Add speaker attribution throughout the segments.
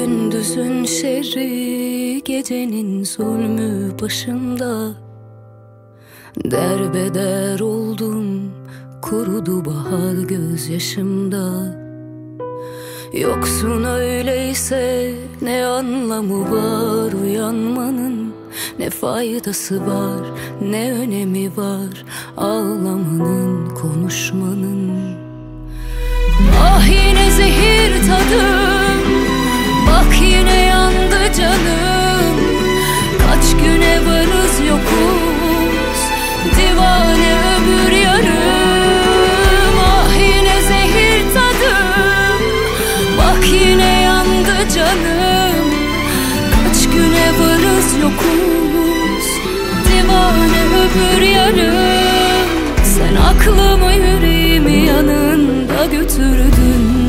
Speaker 1: Gündüzün şerri Gecenin zulmü başımda. Derbeder oldum Kurudu bahar gözyaşımda. Yoksun öyleyse ne anlamı var uyanmanın? Ne faydası var ne önemi var ağlamanın konuşmanın? Ah yine zehir tadım Bak yine yandı canım. Kaç güne varız yokuz. Divane öbür yarım. Ah yine zehir tadım Bak yine yandı canım. Kaç güne varız yokuz. Divane öbür yarım. Sen aklımı yüreğimi yanında götürdün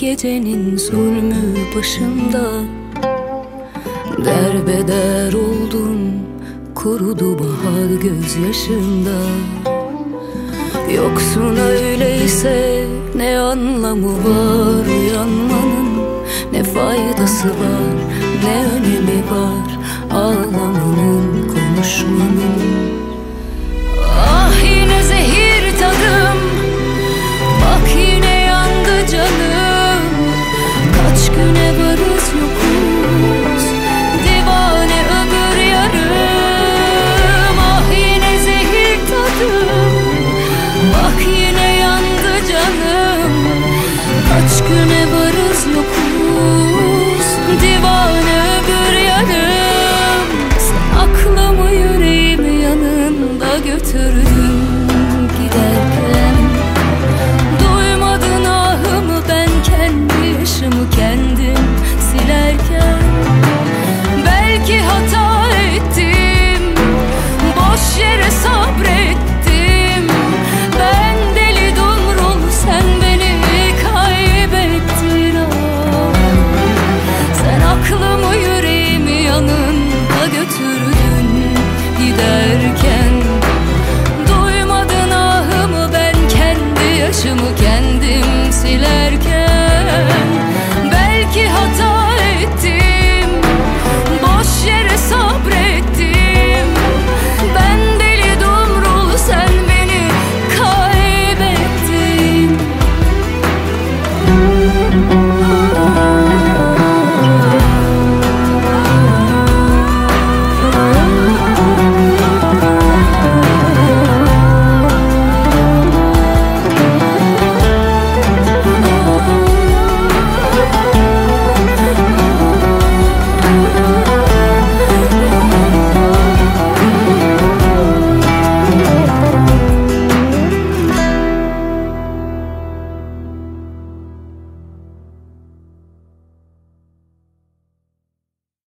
Speaker 1: Gecenin zulmü başımda. Derbeder oldum Kurudu bahar gözyaşımda. Yoksun öyleyse Ne anlamı var uyanmanın? Ne faydası var Ne önemi var Ağlamanın konuşmanın